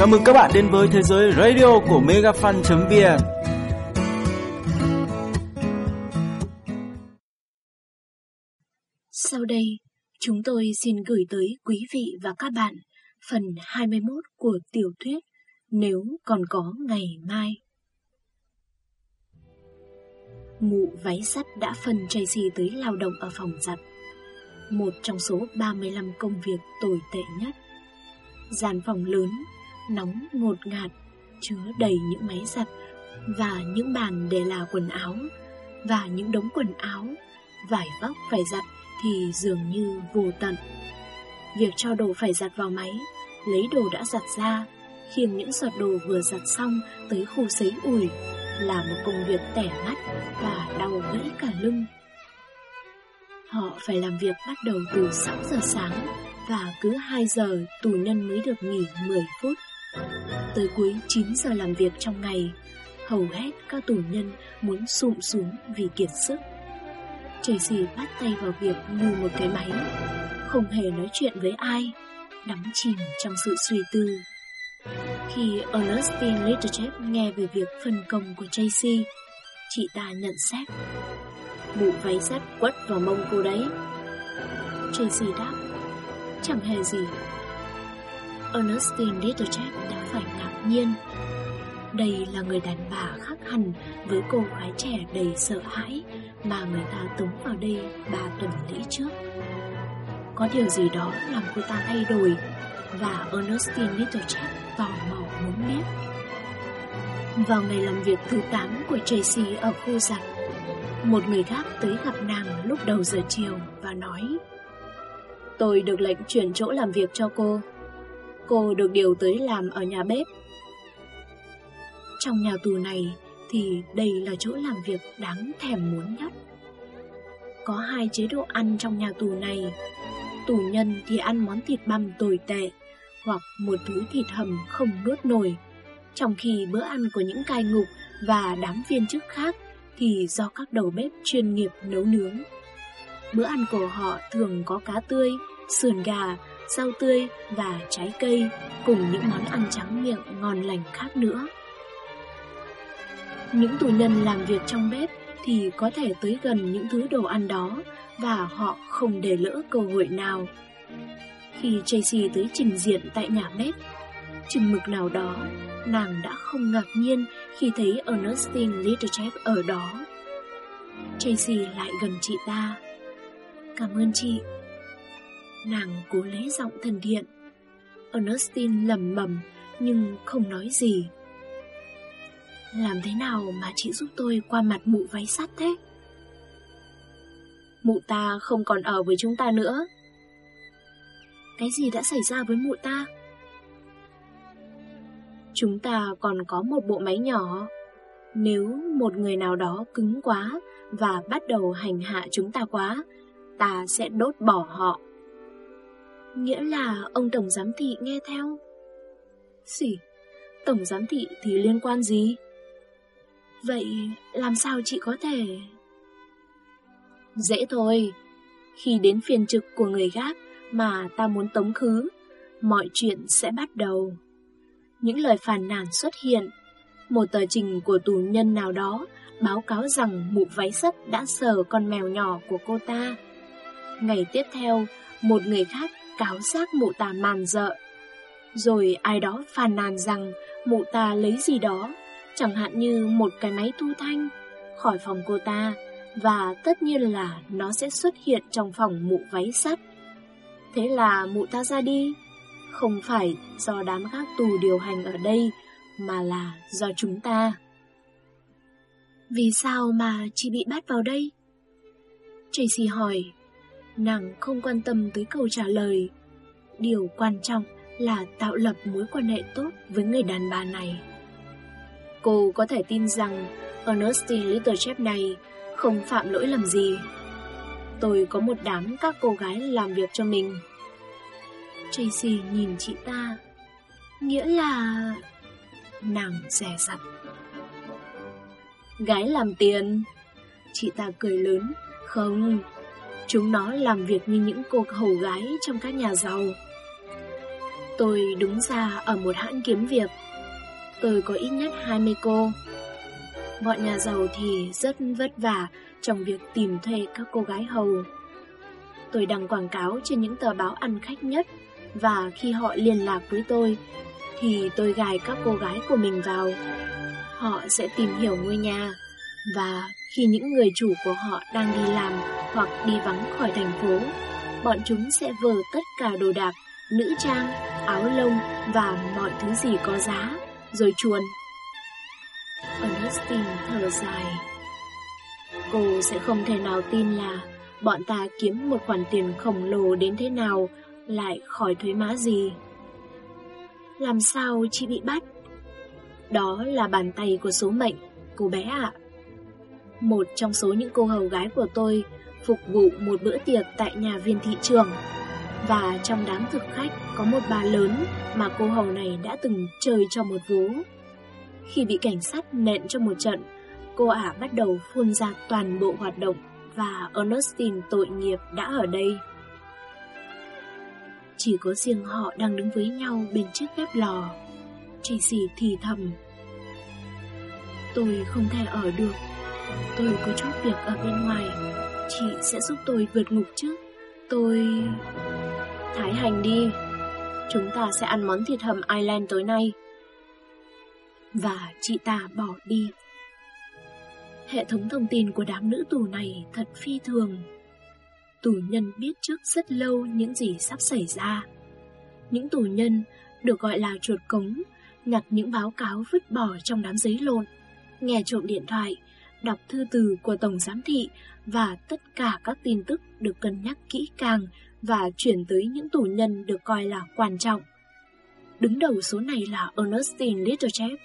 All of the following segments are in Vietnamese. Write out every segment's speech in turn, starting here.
Chào mừng các bạn đến với thế giới radio của megafan.vn Sau đây, chúng tôi xin gửi tới quý vị và các bạn phần 21 của tiểu thuyết Nếu còn có ngày mai. Mụ váy sắt đã phân Tracy tới lao động ở phòng giặt, một trong số 35 công việc tồi tệ nhất. Gian phòng lớn, nóng ngột ngạt, chứa đầy những máy giặt và những bàn để là quần áo và những đống quần áo, vải vóc phải giặt thì dường như vô tận. Việc cho đồ phải giặt vào máy, lấy đồ đã giặt ra, khiêng những giọt đồ vừa giặt xong tới khu sấy ủi là một công việc tẻ ngắt và đau gãy cả lưng. Họ phải làm việc bắt đầu từ 6 giờ sáng và cứ 2 giờ tù nhân mới được nghỉ 10 phút. Tới cuối 9 giờ làm việc trong ngày, hầu hết các tù nhân muốn sụm xuống vì kiệt sức. Tracy bắt tay vào việc như một cái máy, không hề nói chuyện với ai, đắm chìm trong sự suy tư. Khi Ernestine Littlechef nghe về việc phân công của Tracy, chị ta nhận xét. Bộ váy sắt quất vào mông cô đấy. Tracy đáp, chẳng hề gì. Ernestine Littlechap đã phải ngạc nhiên. Đây là người đàn bà khác hẳn với cô gái trẻ đầy sợ hãi mà người ta tống vào đây ba tuần lễ trước. Có điều gì đó làm cô ta thay đổi và Ernestine Littlechap tò mò muốn biết. Vào ngày làm việc thứ 8 của Tracy ở khu giặt, một người khác tới gặp nàng lúc đầu giờ chiều và nói Tôi được lệnh chuyển chỗ làm việc cho cô. Cô được điều tới làm ở nhà bếp. Trong nhà tù này thì đây là chỗ làm việc đáng thèm muốn nhất. Có hai chế độ ăn trong nhà tù này. Tù nhân thì ăn món thịt băm tồi tệ, hoặc một thứ thịt hầm không nuốt nổi. Trong khi bữa ăn của những cai ngục và đám viên chức khác thì do các đầu bếp chuyên nghiệp nấu nướng. Bữa ăn của họ thường có cá tươi, sườn gà, rau tươi và trái cây cùng những món ăn trắng miệng ngon lành khác nữa. Những tù nhân làm việc trong bếp thì có thể tới gần những thứ đồ ăn đó và họ không để lỡ cơ hội nào. Khi Tracy tới trình diện tại nhà bếp, chừng mực nào đó, nàng đã không ngạc nhiên khi thấy Ernestine Littlechef ở đó. Tracy lại gần chị ta. Cảm ơn chị. Nàng cố lấy giọng thần điện. Ernestine lầm mầm nhưng không nói gì. Làm thế nào mà chị giúp tôi qua mặt mụ váy sắt thế? Mụ ta không còn ở với chúng ta nữa. Cái gì đã xảy ra với mụ ta? Chúng ta còn có một bộ máy nhỏ. Nếu một người nào đó cứng quá và bắt đầu hành hạ chúng ta quá, ta sẽ đốt bỏ họ. Nghĩa là ông Tổng Giám Thị nghe theo? Xỉ, Tổng Giám Thị thì liên quan gì? Vậy làm sao chị có thể... Dễ thôi, khi đến phiên trực của người gác mà ta muốn tống khứ, mọi chuyện sẽ bắt đầu. Những lời phàn nàn xuất hiện, một tờ trình của tù nhân nào đó báo cáo rằng mụ váy sắt đã sờ con mèo nhỏ của cô ta. Ngày tiếp theo, một người khác cáo giác mụ ta màn dợ. Rồi ai đó phàn nàn rằng mụ ta lấy gì đó, chẳng hạn như một cái máy thu thanh, khỏi phòng cô ta, và tất nhiên là nó sẽ xuất hiện trong phòng mụ váy sắt. Thế là mụ ta ra đi, không phải do đám gác tù điều hành ở đây, mà là do chúng ta. Vì sao mà chị bị bắt vào đây? Tracy hỏi. Nàng không quan tâm tới câu trả lời. Điều quan trọng là tạo lập mối quan hệ tốt với người đàn bà này. Cô có thể tin rằng Ernestine Littlechap này không phạm lỗi lầm gì. Tôi có một đám các cô gái làm việc cho mình. Tracy nhìn chị ta. Nghĩa là... Nàng rẻ rặt. Gái làm tiền. Chị ta cười lớn. Không, chúng nó làm việc như những cô hầu gái trong các nhà giàu. Tôi đúng ra ở một hãng kiếm việc. Tôi có ít nhất 20 cô. Bọn nhà giàu thì rất vất vả trong việc tìm thuê các cô gái hầu. Tôi đăng quảng cáo trên những tờ báo ăn khách nhất và khi họ liên lạc với tôi thì tôi gài các cô gái của mình vào. Họ sẽ tìm hiểu ngôi nhà và khi những người chủ của họ đang đi làm hoặc đi vắng khỏi thành phố, bọn chúng sẽ vờ tất cả đồ đạc, nữ trang, áo lông và mọi thứ gì có giá, rồi chuồn. Ernestine thở dài. Cô sẽ không thể nào tin là bọn ta kiếm một khoản tiền khổng lồ đến thế nào lại khỏi thuế má gì. Làm sao chị bị bắt? Đó là bàn tay của số mệnh, cô bé ạ. Một trong số những cô hầu gái của tôi phục vụ một bữa tiệc tại nhà viên thị trường. Và trong đám thực khách có một bà lớn mà cô hầu này đã từng chơi cho một vố. Khi bị cảnh sát nện cho một trận, cô ả bắt đầu phun ra toàn bộ hoạt động và Ernestine tội nghiệp đã ở đây. Chỉ có riêng họ đang đứng với nhau bên chiếc bếp lò. Tracy thì thầm. Tôi không thể ở được. Tôi có chút việc ở bên ngoài. Chị sẽ giúp tôi vượt ngục chứ. Tôi... Thái hành đi. Chúng ta sẽ ăn món thịt hầm Island tối nay. Và chị ta bỏ đi. Hệ thống thông tin của đám nữ tù này thật phi thường. Tù nhân biết trước rất lâu những gì sắp xảy ra. Những tù nhân được gọi là chuột cống, nhặt những báo cáo vứt bỏ trong đám giấy lộn, nghe trộm điện thoại, đọc thư từ của Tổng Giám thị và tất cả các tin tức được cân nhắc kỹ càng và chuyển tới những tù nhân được coi là quan trọng. Đứng đầu số này là Ernestine Littlechef.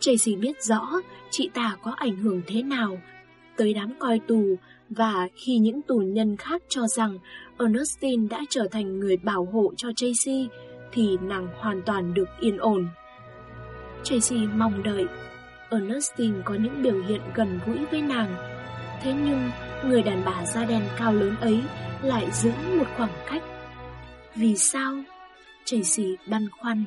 Tracy biết rõ chị ta có ảnh hưởng thế nào tới đám coi tù và khi những tù nhân khác cho rằng Ernestine đã trở thành người bảo hộ cho Tracy thì nàng hoàn toàn được yên ổn. Tracy mong đợi Ernestine có những biểu hiện gần gũi với nàng. Thế nhưng người đàn bà da đen cao lớn ấy lại giữ một khoảng cách. Vì sao? Tracy băn khoăn.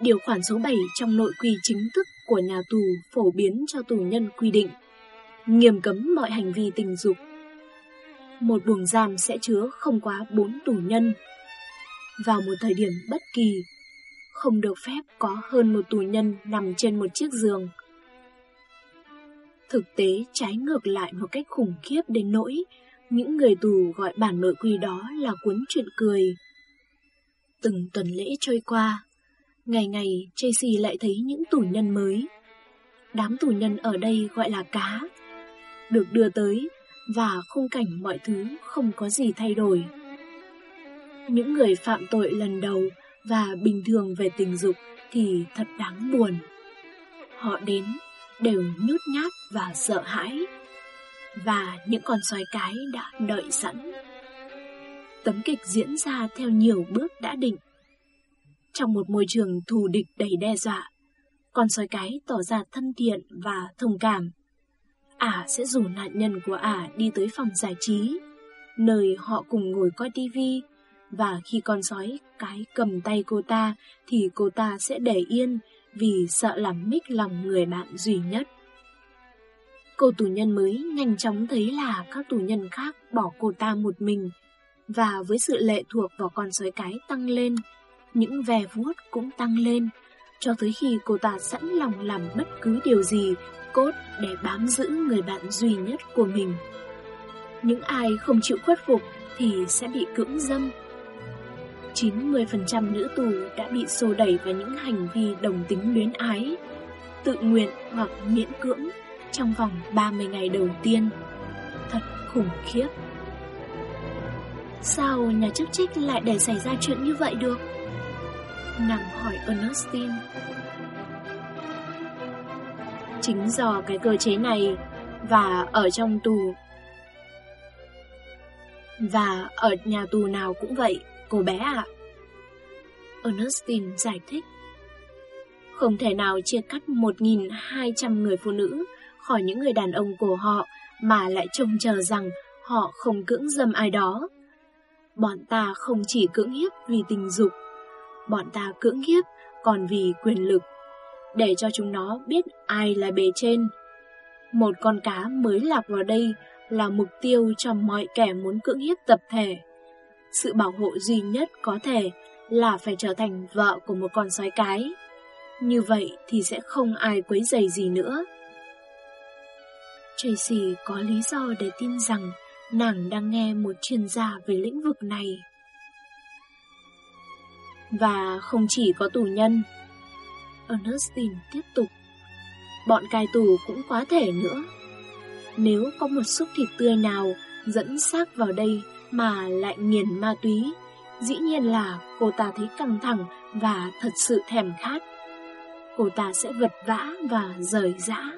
Điều khoản số 7 trong nội quy chính thức của nhà tù phổ biến cho tù nhân quy định nghiêm cấm mọi hành vi tình dục. Một buồng giam sẽ chứa không quá 4 tù nhân. Vào một thời điểm bất kỳ, không được phép có hơn một tù nhân nằm trên một chiếc giường. Thực tế trái ngược lại một cách khủng khiếp đến nỗi những người tù gọi bản nội quy đó là cuốn chuyện cười. Từng tuần lễ trôi qua, ngày ngày Tracy lại thấy những tù nhân mới. Đám tù nhân ở đây gọi là cá, được đưa tới và khung cảnh mọi thứ không có gì thay đổi. Những người phạm tội lần đầu và bình thường về tình dục thì thật đáng buồn. Họ đến đều nhút nhát và sợ hãi, và những con sói cái đã đợi sẵn. Tấm kịch diễn ra theo nhiều bước đã định. Trong một môi trường thù địch đầy đe dọa, con sói cái tỏ ra thân thiện và thông cảm ả sẽ rủ nạn nhân của ả đi tới phòng giải trí, nơi họ cùng ngồi coi tivi, và khi con sói cái cầm tay cô ta thì cô ta sẽ để yên vì sợ làm mít lòng người bạn duy nhất. Cô tù nhân mới nhanh chóng thấy là các tù nhân khác bỏ cô ta một mình, và với sự lệ thuộc vào con sói cái tăng lên, những ve vuốt cũng tăng lên, cho tới khi cô ta sẵn lòng làm bất cứ điều gì cốt để bám giữ người bạn duy nhất của mình. Những ai không chịu khuất phục thì sẽ bị cưỡng dâm. 90% nữ tù đã bị xô đẩy vào những hành vi đồng tính luyến ái, tự nguyện hoặc miễn cưỡng trong vòng 30 ngày đầu tiên. Thật khủng khiếp. Sao nhà chức trách lại để xảy ra chuyện như vậy được? Nàng hỏi Ernestine. Chính do cái cơ chế này và ở trong tù và ở nhà tù nào cũng vậy, cô bé ạ. Ernestine giải thích. Không thể nào chia cắt 1.200 người phụ nữ khỏi những người đàn ông của họ mà lại trông chờ rằng họ không cưỡng dâm ai đó. Bọn ta không chỉ cưỡng hiếp vì tình dục, bọn ta cưỡng hiếp còn vì quyền lực, để cho chúng nó biết ai là bề trên. Một con cá mới lạc vào đây là mục tiêu cho mọi kẻ muốn cưỡng hiếp tập thể. Sự bảo hộ duy nhất có thể là phải trở thành vợ của một con sói cái. Như vậy thì sẽ không ai quấy rầy gì nữa. Tracy có lý do để tin rằng nàng đang nghe một chuyên gia về lĩnh vực này. Và không chỉ có tù nhân. Ernestine tiếp tục. Bọn cai tù cũng quá thể nữa. Nếu có một xúc thịt tươi nào dẫn xác vào đây mà lại nghiền ma túy, dĩ nhiên là cô ta thấy căng thẳng và thật sự thèm khát. Cô ta sẽ vật vã và rời rã.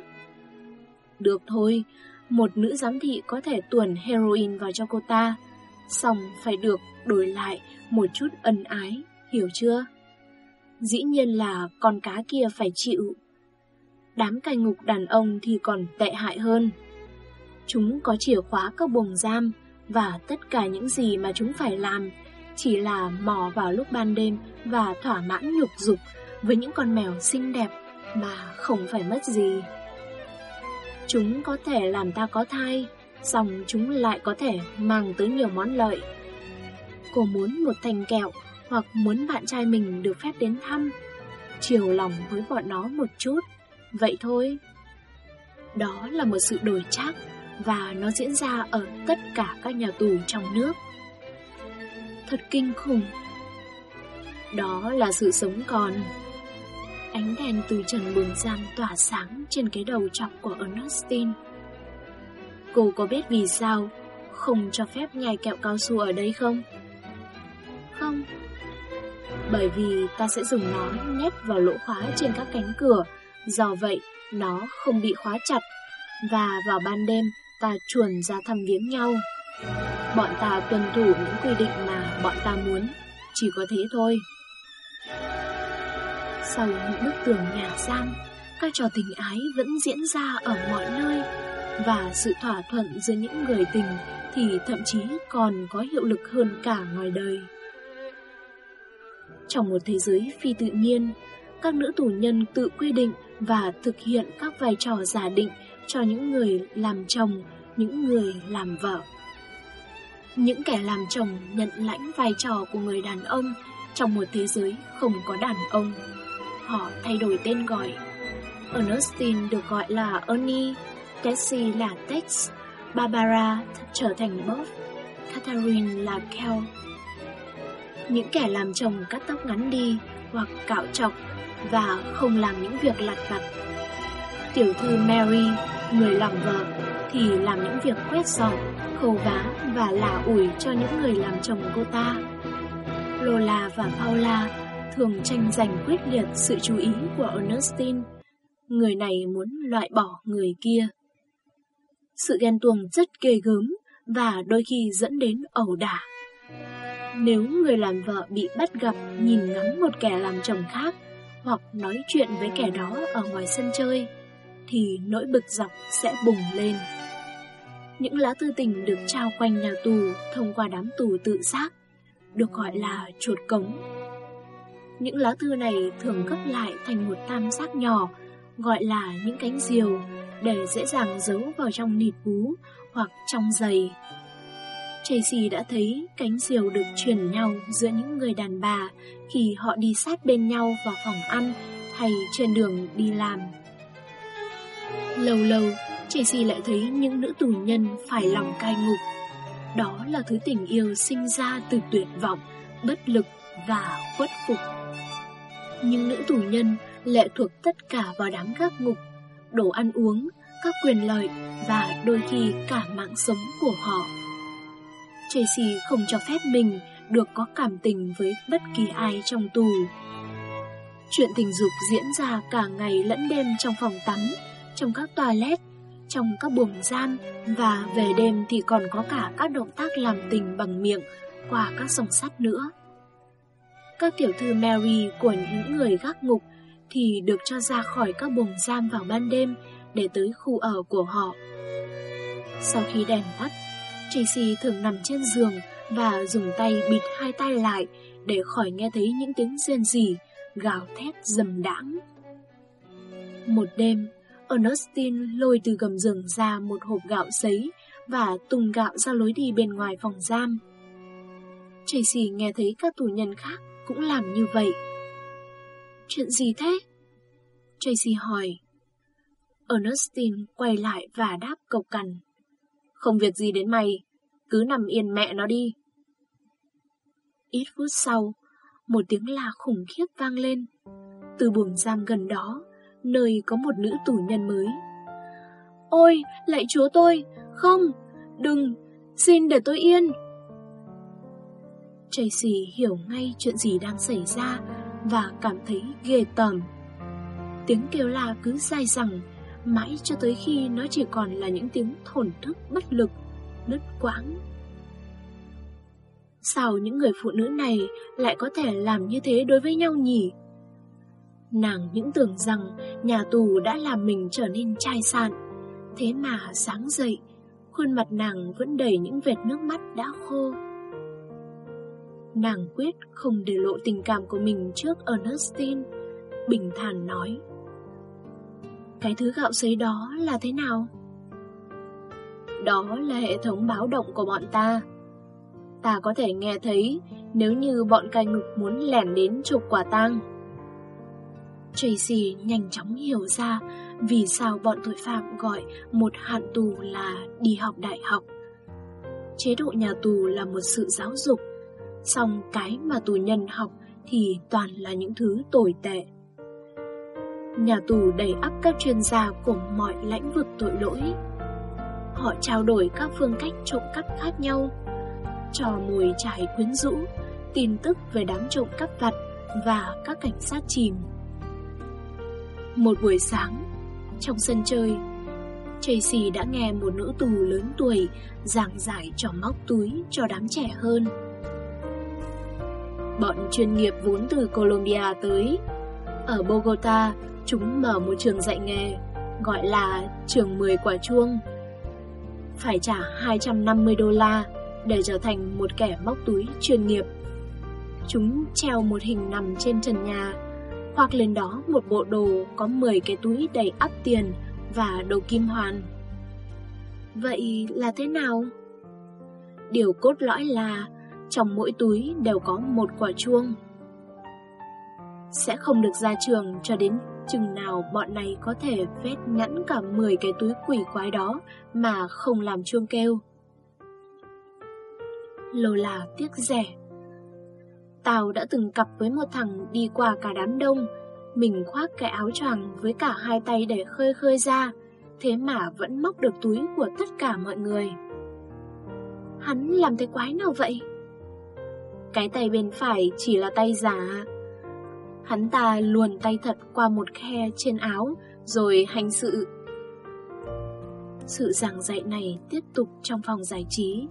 Được thôi, một nữ giám thị có thể tuồn heroin vào cho cô ta, xong phải được đổi lại một chút ân ái, hiểu chưa? Dĩ nhiên là con cá kia phải chịu. Đám cai ngục đàn ông thì còn tệ hại hơn. Chúng có chìa khóa các buồng giam và tất cả những gì mà chúng phải làm chỉ là mò vào lúc ban đêm và thỏa mãn nhục dục với những con mèo xinh đẹp mà không phải mất gì. Chúng có thể làm ta có thai, xong chúng lại có thể mang tới nhiều món lợi. Cô muốn một thành kẹo hoặc muốn bạn trai mình được phép đến thăm, chiều lòng với bọn nó một chút, vậy thôi. Đó là một sự đổi trác và nó diễn ra ở tất cả các nhà tù trong nước. Thật kinh khủng. Đó là sự sống còn. Ánh đèn từ trần buồng giam tỏa sáng trên cái đầu trọc của Ernestine. Cô có biết vì sao không cho phép nhai kẹo cao su ở đây không? Không. Bởi vì ta sẽ dùng nó nhét vào lỗ khóa trên các cánh cửa, do vậy nó không bị khóa chặt. Và vào ban đêm, ta chuồn ra thăm viếng nhau. Bọn ta tuân thủ những quy định mà bọn ta muốn, chỉ có thế thôi. Sau những bức tường nhà giam, các trò tình ái vẫn diễn ra ở mọi nơi, và sự thỏa thuận giữa những người tình thì thậm chí còn có hiệu lực hơn cả ngoài đời. Trong một thế giới phi tự nhiên, các nữ tù nhân tự quy định và thực hiện các vai trò giả định cho những người làm chồng, những người làm vợ. Những kẻ làm chồng nhận lãnh vai trò của người đàn ông trong một thế giới không có đàn ông. Họ thay đổi tên gọi. Ernestine được gọi là Ernie, Tessie là Tex, Barbara trở thành Bob, Catherine là Kel. Những kẻ làm chồng cắt tóc ngắn đi hoặc cạo trọc và không làm những việc lặt vặt. Tiểu thư Mary, người làm vợ, thì làm những việc quét dọn, khâu vá và lả ủi cho những người làm chồng cô ta. Lola và Paula thường tranh giành quyết liệt sự chú ý của Ernestine. Người này muốn loại bỏ người kia. Sự ghen tuông rất ghê gớm và đôi khi dẫn đến ẩu đả. Nếu người làm vợ bị bắt gặp nhìn ngắm một kẻ làm chồng khác hoặc nói chuyện với kẻ đó ở ngoài sân chơi, thì nỗi bực dọc sẽ bùng lên. Những lá thư tình được trao quanh nhà tù thông qua đám tù tự giác, được gọi là chuột cống. Những lá thư này thường gấp lại thành một tam giác nhỏ, gọi là những cánh diều, để dễ dàng giấu vào trong nịt bú hoặc trong giày. Tracy đã thấy cánh diều được truyền nhau giữa những người đàn bà khi họ đi sát bên nhau vào phòng ăn hay trên đường đi làm. Lâu lâu, Tracy lại thấy những nữ tù nhân phải lòng cai ngục. Đó là thứ tình yêu sinh ra từ tuyệt vọng, bất lực và khuất phục. Những nữ tù nhân lệ thuộc tất cả vào đám gác ngục, đồ ăn uống, các quyền lợi và đôi khi cả mạng sống của họ. Tracy không cho phép mình được có cảm tình với bất kỳ ai trong tù. Chuyện tình dục diễn ra cả ngày lẫn đêm trong phòng tắm, trong các toilet, trong các buồng giam và về đêm thì còn có cả các động tác làm tình bằng miệng qua các song sắt nữa. Các tiểu thư Mary của những người gác ngục thì được cho ra khỏi các buồng giam vào ban đêm để tới khu ở của họ. Sau khi đèn tắt, Tracy thường nằm trên giường và dùng tay bịt hai tay lại để khỏi nghe thấy những tiếng rên rỉ, gào thét dầm đãng. Một đêm, Ernestine lôi từ gầm giường ra một hộp gạo sấy và tung gạo ra lối đi bên ngoài phòng giam. Tracy nghe thấy các tù nhân khác cũng làm như vậy. Chuyện gì thế? Tracy hỏi. Ernestine quay lại và đáp cộc cằn. Không việc gì đến mày, cứ nằm yên mẹ nó đi. Ít phút sau, một tiếng la khủng khiếp vang lên. Từ buồng giam gần đó, nơi có một nữ tù nhân mới. Ôi, lạy chúa tôi, không, đừng, xin để tôi yên. Tracy hiểu ngay chuyện gì đang xảy ra và cảm thấy ghê tởm. Tiếng kêu la cứ dai dẳng, mãi cho tới khi nó chỉ còn là những tiếng thổn thức bất lực, nứt quãng. Sao những người phụ nữ này lại có thể làm như thế đối với nhau nhỉ? Nàng những tưởng rằng nhà tù đã làm mình trở nên chai sạn, thế mà sáng dậy, khuôn mặt nàng vẫn đầy những vệt nước mắt đã khô. Nàng quyết không để lộ tình cảm của mình trước Ernestine, bình thản nói. Cái thứ gạo sấy đó là thế nào? Đó là hệ thống báo động của bọn ta. Ta có thể nghe thấy nếu như bọn cai ngục muốn lẻn đến chụp quả tang. Tracy nhanh chóng hiểu ra vì sao bọn tội phạm gọi một hạn tù là đi học đại học. Chế độ nhà tù là một sự giáo dục, song cái mà tù nhân học thì toàn là những thứ tồi tệ. Nhà tù đầy ắp các chuyên gia của mọi lãnh vực tội lỗi. Họ trao đổi các phương cách trộm cắp khác nhau, trò mồi trải quyến rũ, tin tức về đám trộm cắp vặt và các cảnh sát chìm. Một buổi sáng, trong sân chơi, Tracy đã nghe một nữ tù lớn tuổi giảng giải trò móc túi cho đám trẻ hơn. Bọn chuyên nghiệp vốn từ Colombia tới. Ở Bogota, chúng mở một trường dạy nghề, gọi là trường 10 quả chuông. Phải trả 250 đô la để trở thành một kẻ móc túi chuyên nghiệp. Chúng treo một hình nằm trên trần nhà hoặc lên đó, một bộ đồ có 10 cái túi đầy ắp tiền và đồ kim hoàn. Vậy là thế nào? Điều cốt lõi là trong mỗi túi đều có một quả chuông. Sẽ không được ra trường cho đến chừng nào bọn này có thể vét nhẵn cả 10 cái túi quỷ quái đó mà không làm chuông kêu. Lola tiếc rẻ Tao đã từng cặp với một thằng đi qua cả đám đông. Mình khoác cái áo choàng với cả hai tay để khơi khơi ra, Thế mà vẫn móc được túi của tất cả mọi người. Hắn làm thế quái nào vậy? Cái tay bên phải chỉ là tay giả. Hắn ta luồn tay thật qua một khe trên áo, Rồi hành sự. Sự giảng dạy này tiếp tục trong phòng giải trí.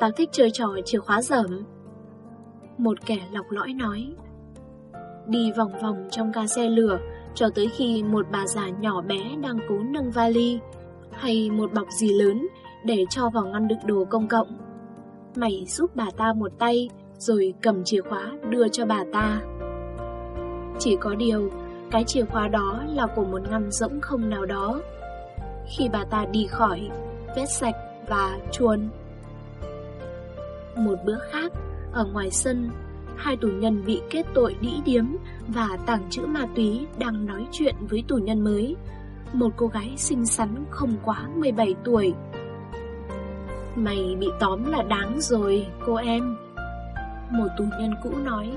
Tao thích chơi trò chìa khóa dởm một kẻ lọc lõi nói. Đi vòng vòng trong ga xe lửa cho tới khi một bà già nhỏ bé đang cố nâng vali hay một bọc gì lớn để cho vào ngăn đựng đồ công cộng. Mày giúp bà ta một tay rồi cầm chìa khóa đưa cho bà ta. Chỉ có điều, cái chìa khóa đó là của một ngăn rỗng không nào đó. Khi bà ta đi khỏi, vết sạch và chuồn. Một bữa khác, ở ngoài sân, hai tù nhân bị kết tội đĩ điếm và tàng trữ ma túy đang nói chuyện với tù nhân mới, một cô gái xinh xắn không quá 17 tuổi. Mày bị tóm là đáng rồi, cô em. Một tù nhân cũ nói.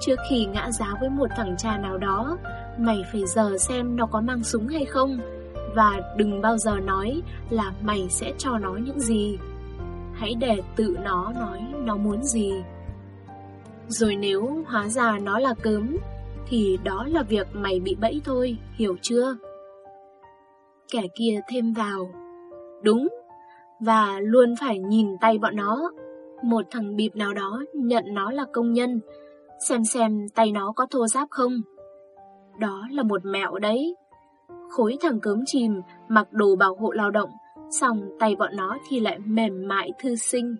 Trước khi ngã giá với một thằng cha nào đó, mày phải giờ xem nó có mang súng hay không, và đừng bao giờ nói là mày sẽ cho nó những gì. Hãy để tự nó nói nó muốn gì. Rồi nếu hóa ra nó là cớm Thì đó là việc mày bị bẫy thôi, hiểu chưa? Kẻ kia thêm vào. Đúng Và luôn phải nhìn tay bọn nó. Một thằng bịp nào đó nhận nó là công nhân Xem xem tay nó có thô giáp không. Đó là một mẹo đấy. Khối thằng cớm chìm mặc đồ bảo hộ lao động xong tay bọn nó thì lại mềm mại thư sinh.